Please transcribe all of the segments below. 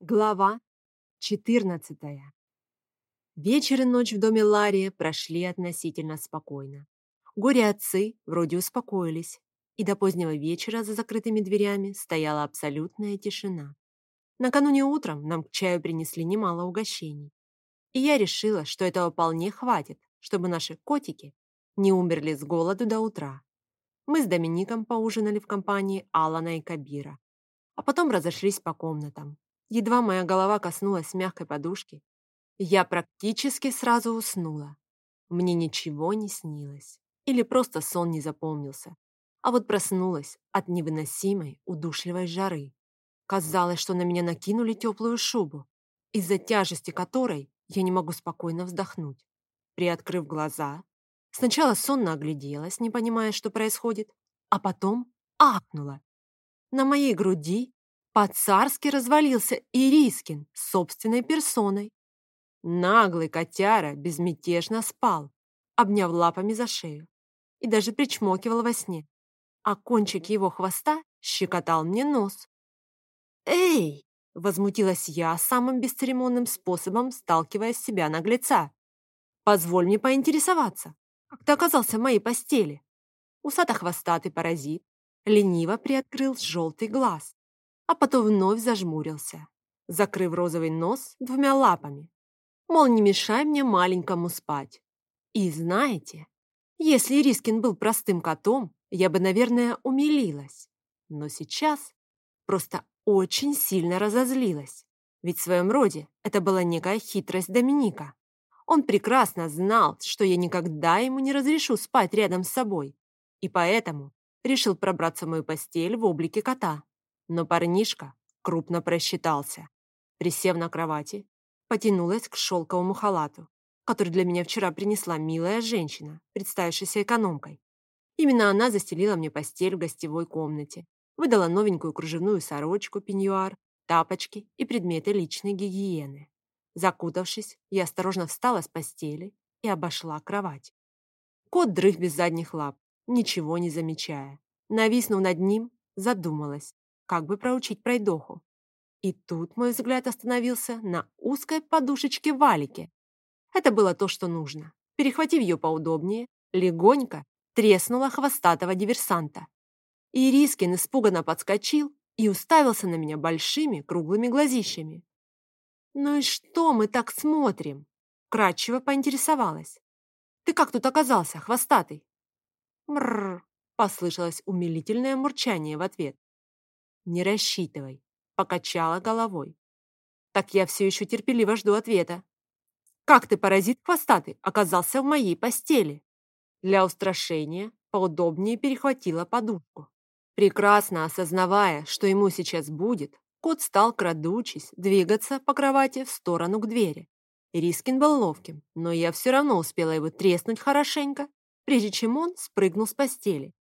Глава 14. Вечер и ночь в доме Ларии прошли относительно спокойно. Горе-отцы вроде успокоились, и до позднего вечера за закрытыми дверями стояла абсолютная тишина. Накануне утром нам к чаю принесли немало угощений, и я решила, что этого вполне хватит, чтобы наши котики не умерли с голоду до утра. Мы с Домиником поужинали в компании Алана и Кабира, а потом разошлись по комнатам, Едва моя голова коснулась мягкой подушки, я практически сразу уснула. Мне ничего не снилось. Или просто сон не запомнился. А вот проснулась от невыносимой удушливой жары. Казалось, что на меня накинули теплую шубу, из-за тяжести которой я не могу спокойно вздохнуть. Приоткрыв глаза, сначала сонно огляделась, не понимая, что происходит, а потом ахнула. На моей груди по-царски развалился Ирискин собственной персоной. Наглый котяра безмятежно спал, обняв лапами за шею, и даже причмокивал во сне, а кончик его хвоста щекотал мне нос. «Эй!» — возмутилась я самым бесцеремонным способом, сталкивая с себя наглеца. «Позволь мне поинтересоваться, как ты оказался в моей постели?» Усато-хвостатый паразит лениво приоткрыл желтый глаз, а потом вновь зажмурился, закрыв розовый нос двумя лапами. Мол, не мешай мне маленькому спать. И знаете, если Рискин был простым котом, я бы, наверное, умилилась. Но сейчас просто очень сильно разозлилась. Ведь в своем роде это была некая хитрость Доминика. Он прекрасно знал, что я никогда ему не разрешу спать рядом с собой, и поэтому решил пробраться в мою постель в облике кота. Но парнишка крупно просчитался. Присев на кровати, потянулась к шелковому халату, который для меня вчера принесла милая женщина, представившаяся экономкой. Именно она застелила мне постель в гостевой комнате, выдала новенькую кружевную сорочку, пеньюар, тапочки и предметы личной гигиены. Закутавшись, я осторожно встала с постели и обошла кровать. Кот дрых без задних лап, ничего не замечая. Нависнув над ним, задумалась, как бы проучить пройдоху. И тут мой взгляд остановился на узкой подушечке валике. Это было то, что нужно. Перехватив ее поудобнее, легонько треснула хвостатого диверсанта. Ирискин испуганно подскочил и уставился на меня большими круглыми глазищами. «Ну и что мы так смотрим?» Кратчево поинтересовалась. «Ты как тут оказался, хвостатый?» «Мрррр!» — послышалось умилительное мурчание в ответ. «Не рассчитывай», — покачала головой. «Так я все еще терпеливо жду ответа. Как ты, паразит хвостатый, оказался в моей постели?» Для устрашения поудобнее перехватила подушку. Прекрасно осознавая, что ему сейчас будет, кот стал, крадучись, двигаться по кровати в сторону к двери. Рискин был ловким, но я все равно успела его треснуть хорошенько, прежде чем он спрыгнул с постели.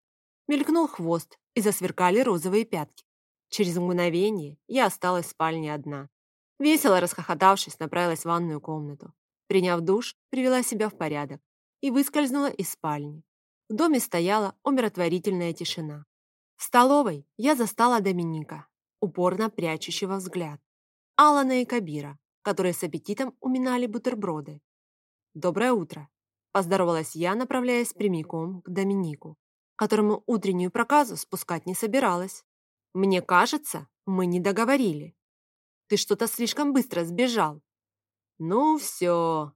Мелькнул хвост, и засверкали розовые пятки. Через мгновение я осталась в спальне одна. Весело расхохотавшись, направилась в ванную комнату. Приняв душ, привела себя в порядок и выскользнула из спальни. В доме стояла умиротворительная тишина. В столовой я застала Доминика, упорно прячущего взгляд. Алана и Кабира, которые с аппетитом уминали бутерброды. «Доброе утро!» – поздоровалась я, направляясь прямиком к Доминику, которому утреннюю проказу спускать не собиралась. Мне кажется, мы не договорили. Ты что-то слишком быстро сбежал. Ну все,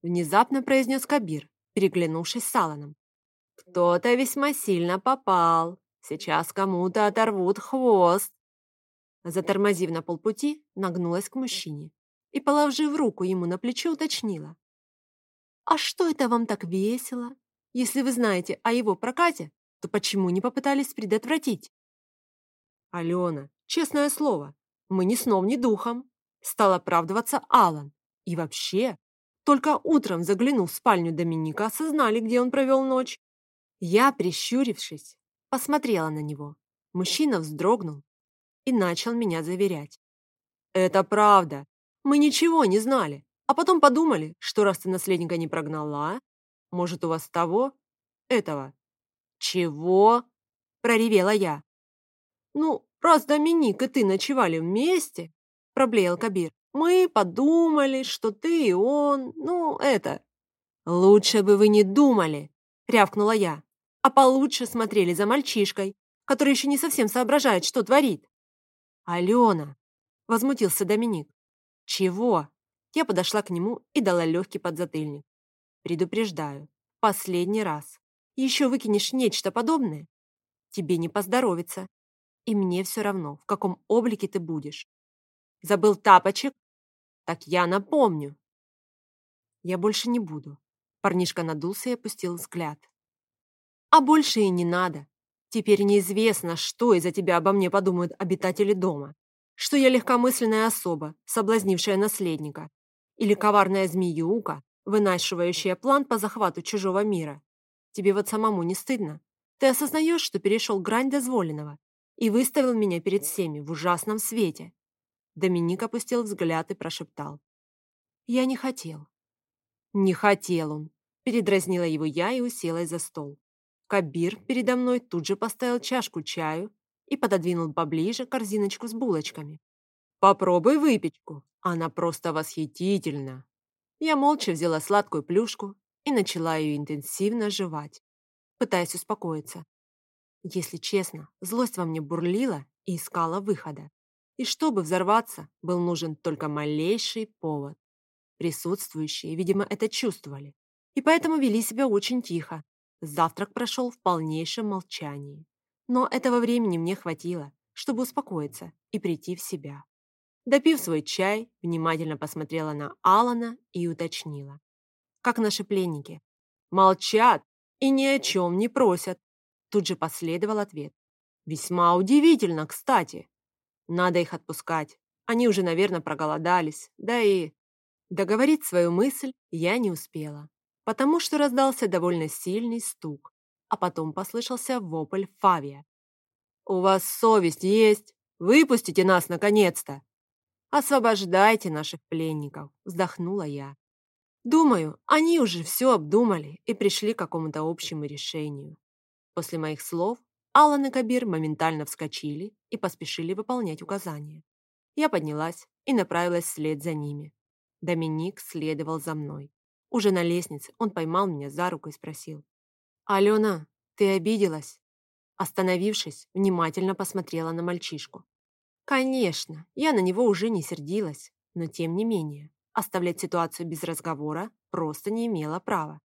внезапно произнес Кабир, переглянувшись с Аланом. Кто-то весьма сильно попал. Сейчас кому-то оторвут хвост. Затормозив на полпути, нагнулась к мужчине и, положив руку ему на плечо, уточнила. «А что это вам так весело? Если вы знаете о его прокате, то почему не попытались предотвратить?» «Алена, честное слово, мы ни сном, ни духом», стал оправдываться Алан. И вообще, только утром заглянув в спальню Доминика, осознали, где он провел ночь. Я, прищурившись, посмотрела на него. Мужчина вздрогнул и начал меня заверять. «Это правда. Мы ничего не знали, а потом подумали, что раз ты наследника не прогнала, может, у вас того, этого». «Чего?» – проревела я. «Ну, раз Доминик и ты ночевали вместе...» проблеял Кабир. «Мы подумали, что ты и он, ну, это...» «Лучше бы вы не думали!» — рявкнула я. «А получше смотрели за мальчишкой, который еще не совсем соображает, что творит». «Алена!» — возмутился Доминик. «Чего?» Я подошла к нему и дала легкий подзатыльник. «Предупреждаю, последний раз. Еще выкинешь нечто подобное, тебе не поздоровится. И мне все равно, в каком облике ты будешь. Забыл тапочек? Так я напомню. Я больше не буду. Парнишка надулся и опустил взгляд. А больше и не надо. Теперь неизвестно, что из-за тебя обо мне подумают обитатели дома. Что я легкомысленная особа, соблазнившая наследника. Или коварная змеюка, вынашивающая план по захвату чужого мира. Тебе вот самому не стыдно? Ты осознаешь, что перешел грань дозволенного и выставил меня перед всеми в ужасном свете?» Доминик опустил взгляд и прошептал. «Я не хотел». «Не хотел он», — передразнила его я и уселась за стол. Кабир передо мной тут же поставил чашку чаю и пододвинул поближе корзиночку с булочками. «Попробуй выпечку, она просто восхитительна». Я молча взяла сладкую плюшку и начала ее интенсивно жевать пытаясь успокоиться. Если честно, злость во мне бурлила и искала выхода. И чтобы взорваться, был нужен только малейший повод. Присутствующие, видимо, это чувствовали. И поэтому вели себя очень тихо. Завтрак прошел в полнейшем молчании. Но этого времени мне хватило, чтобы успокоиться и прийти в себя. Допив свой чай, внимательно посмотрела на Алана и уточнила. «Как наши пленники?» «Молчат!» и ни о чем не просят. Тут же последовал ответ. Весьма удивительно, кстати. Надо их отпускать. Они уже, наверное, проголодались. Да и... Договорить свою мысль я не успела, потому что раздался довольно сильный стук, а потом послышался вопль Фавия. «У вас совесть есть? Выпустите нас, наконец-то!» «Освобождайте наших пленников!» – вздохнула я. Думаю, они уже все обдумали и пришли к какому-то общему решению. После моих слов Аллан и Кабир моментально вскочили и поспешили выполнять указания. Я поднялась и направилась вслед за ними. Доминик следовал за мной. Уже на лестнице он поймал меня за руку и спросил. «Алена, ты обиделась?» Остановившись, внимательно посмотрела на мальчишку. Конечно, я на него уже не сердилась, но тем не менее. Оставлять ситуацию без разговора просто не имела права.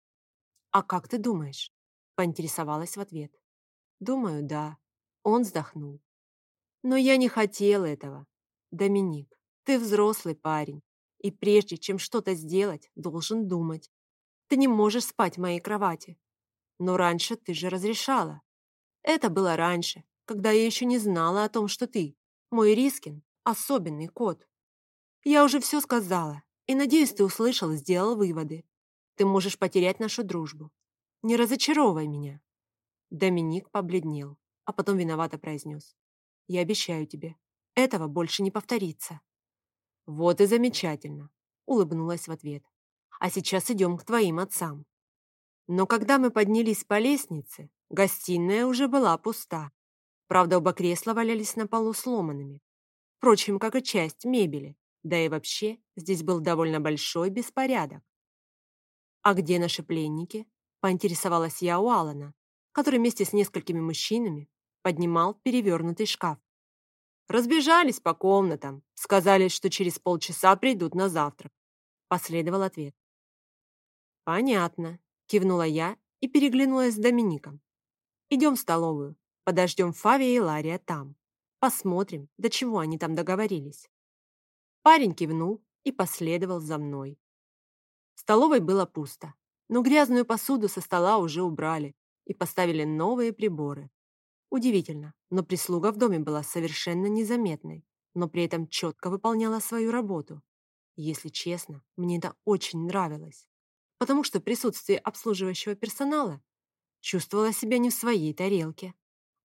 «А как ты думаешь?» – поинтересовалась в ответ. «Думаю, да». Он вздохнул. «Но я не хотел этого. Доминик, ты взрослый парень, и прежде чем что-то сделать, должен думать. Ты не можешь спать в моей кровати. Но раньше ты же разрешала. Это было раньше, когда я еще не знала о том, что ты, мой Рискин, особенный кот. Я уже все сказала, и надеюсь, ты услышал и сделал выводы. Ты можешь потерять нашу дружбу. Не разочаровывай меня. Доминик побледнел, а потом виновато произнес. Я обещаю тебе, этого больше не повторится. Вот и замечательно, улыбнулась в ответ. А сейчас идем к твоим отцам. Но когда мы поднялись по лестнице, гостиная уже была пуста. Правда, оба кресла валялись на полу сломанными. Впрочем, как и часть мебели. Да и вообще, здесь был довольно большой беспорядок. «А где наши пленники?» – поинтересовалась я у Алана, который вместе с несколькими мужчинами поднимал перевернутый шкаф. «Разбежались по комнатам, сказали, что через полчаса придут на завтрак», – последовал ответ. «Понятно», – кивнула я и переглянулась с Домиником. «Идем в столовую, подождем Фавия и Лария там. Посмотрим, до чего они там договорились». Парень кивнул и последовал за мной. В столовой было пусто, но грязную посуду со стола уже убрали и поставили новые приборы. Удивительно, но прислуга в доме была совершенно незаметной, но при этом четко выполняла свою работу. Если честно, мне это очень нравилось, потому что присутствие обслуживающего персонала чувствовала себя не в своей тарелке.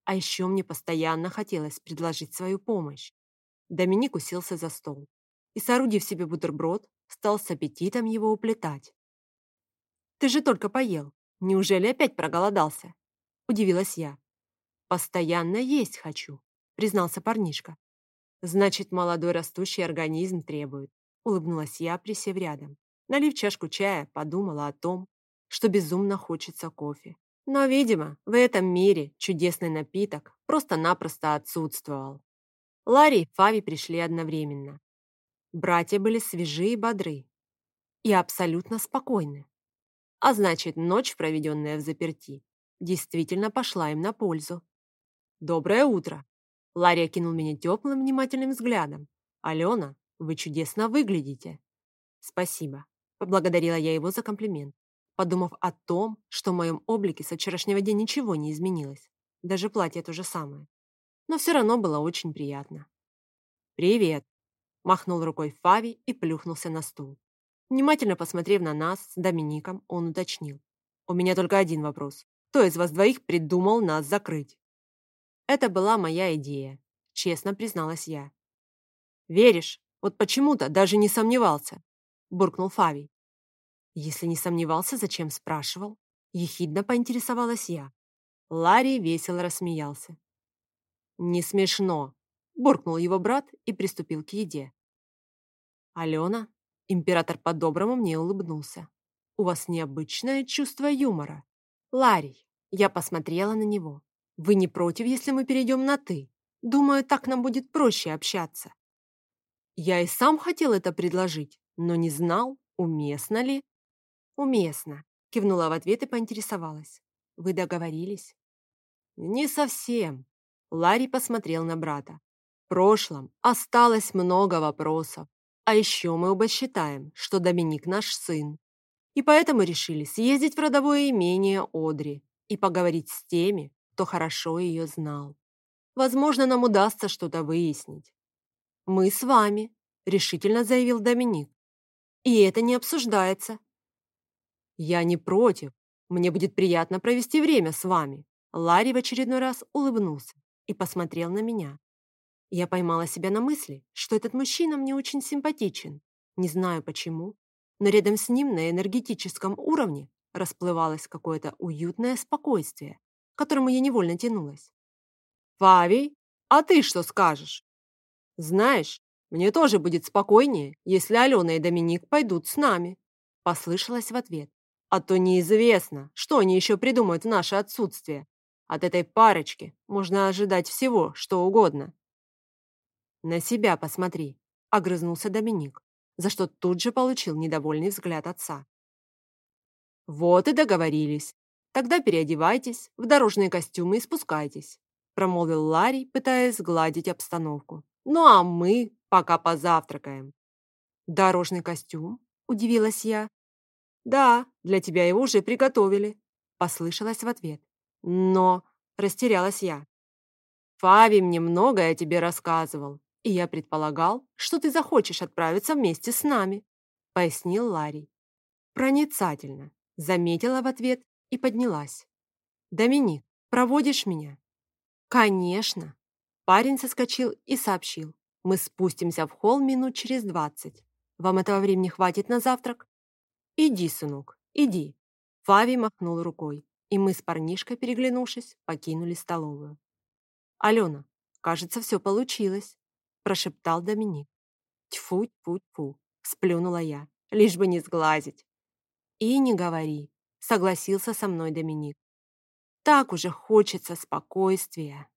А еще мне постоянно хотелось предложить свою помощь. Доминик уселся за стол и, соорудив себе бутерброд, стал с аппетитом его уплетать. «Ты же только поел. Неужели опять проголодался?» – удивилась я. «Постоянно есть хочу», – признался парнишка. Значит, молодой растущий организм требует. Улыбнулась я, присев рядом. Налив чашку чая, подумала о том, что безумно хочется кофе. Но, видимо, в этом мире чудесный напиток просто-напросто отсутствовал. Ларри и Фави пришли одновременно. Братья были свежи и бодры. И абсолютно спокойны. А значит, ночь, проведенная в заперти, действительно пошла им на пользу. «Доброе утро!» Ларри окинул меня теплым, внимательным взглядом. «Алена, вы чудесно выглядите!» «Спасибо», — поблагодарила я его за комплимент, подумав о том, что в моем облике со вчерашнего дня ничего не изменилось. Даже платье то же самое. Но все равно было очень приятно. «Привет!» — махнул рукой Фави и плюхнулся на стул. Внимательно посмотрев на нас с Домиником, он уточнил. «У меня только один вопрос. Кто из вас двоих придумал нас закрыть?» Это была моя идея, честно призналась я. «Веришь? Вот почему-то даже не сомневался», — буркнул Фавий. «Если не сомневался, зачем спрашивал?» Ехидно поинтересовалась я. Ларри весело рассмеялся. «Не смешно», — буркнул его брат и приступил к еде. «Алена?» Император по-доброму мне улыбнулся. «У вас необычное чувство юмора». «Ларри», — я посмотрела на него. «Вы не против, если мы перейдем на «ты»? Думаю, так нам будет проще общаться». Я и сам хотел это предложить, но не знал, уместно ли. «Уместно», — кивнула в ответ и поинтересовалась. «Вы договорились?» «Не совсем», — Ларри посмотрел на брата. «В прошлом осталось много вопросов. А еще мы оба считаем, что Доминик наш сын. И поэтому решили съездить в родовое имение Одри и поговорить с теми, кто хорошо ее знал. Возможно, нам удастся что-то выяснить. «Мы с вами», — решительно заявил Доминик. «И это не обсуждается. «Я не против. Мне будет приятно провести время с вами». Ларри в очередной раз улыбнулся и посмотрел на меня. Я поймала себя на мысли, что этот мужчина мне очень симпатичен. Не знаю почему, но рядом с ним на энергетическом уровне расплывалось какое-то уютное спокойствие, к которому я невольно тянулась. «Фавий, а ты что скажешь?» «Знаешь, мне тоже будет спокойнее, если Алена и Доминик пойдут с нами», послышалось в ответ. А то неизвестно, что они еще придумают в наше отсутствие. От этой парочки можно ожидать всего, что угодно. «На себя посмотри», — огрызнулся Доминик, за что тут же получил недовольный взгляд отца. «Вот и договорились. Тогда переодевайтесь в дорожные костюмы и спускайтесь», промолвил Ларри, пытаясь сгладить обстановку. «Ну а мы пока позавтракаем». «Дорожный костюм?» – удивилась я. «Да, для тебя его уже приготовили», — послышалось в ответ. «Но...» — растерялась я. «Фави мне многое о тебе рассказывал, и я предполагал, что ты захочешь отправиться вместе с нами», — пояснил Ларри. «Проницательно», — заметила в ответ и поднялась. «Доминик, проводишь меня?» «Конечно!» Парень соскочил и сообщил. «Мы спустимся в холл минут через двадцать. Вам этого времени хватит на завтрак?» «Иди, сынок, иди!» Фави махнул рукой, и мы с парнишкой, переглянувшись, покинули столовую. «Алена, кажется, все получилось», – прошептал Доминик. «Тьфу-тьфу-тьфу», – сплюнула я, лишь бы не сглазить. «И не говори», – согласился со мной Доминик. «Так уже хочется спокойствия».